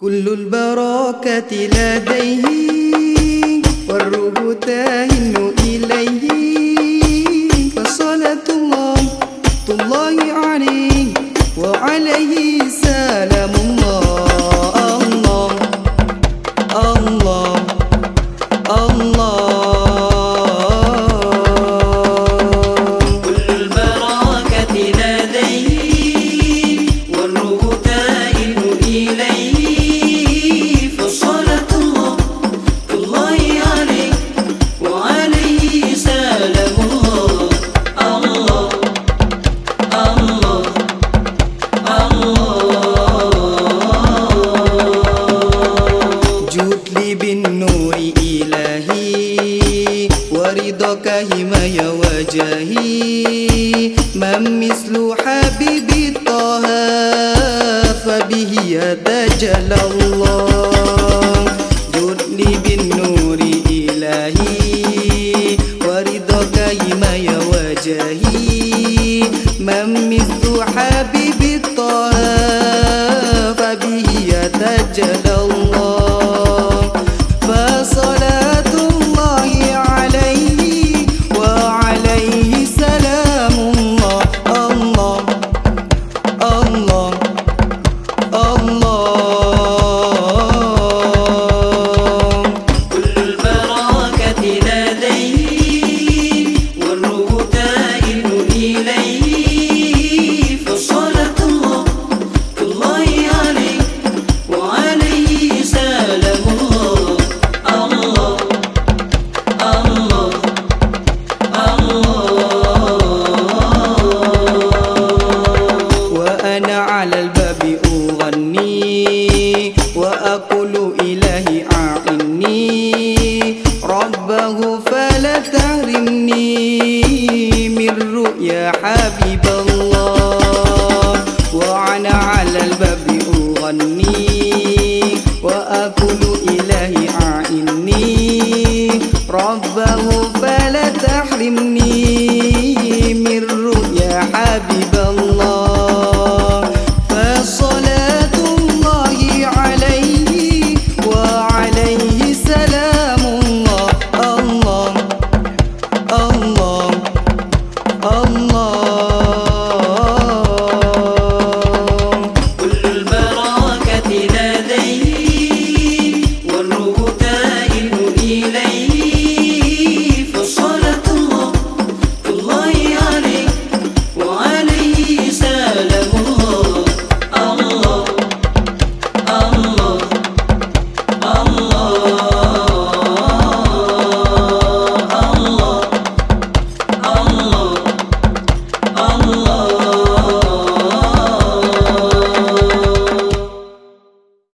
كل البركة لديه والروح تهن إليه. فصلاة الله الله عليه وعليه. إلهي ورضاك همايا وجاهي من مثل حبيبي طه فبه يتجلى الله. جدني بالنور إلهي. ورضاك همايا وجاهي من مثل حبيبي طه فبه يتجلى الله. وأقول إلهي أعني. ربه فلا تحرمني من رؤيا حبيب الله. وأنا على الباب أغني. وأقول إلهي أعني. ربه فلا تحرمني من رؤيا حبيب الله. Allah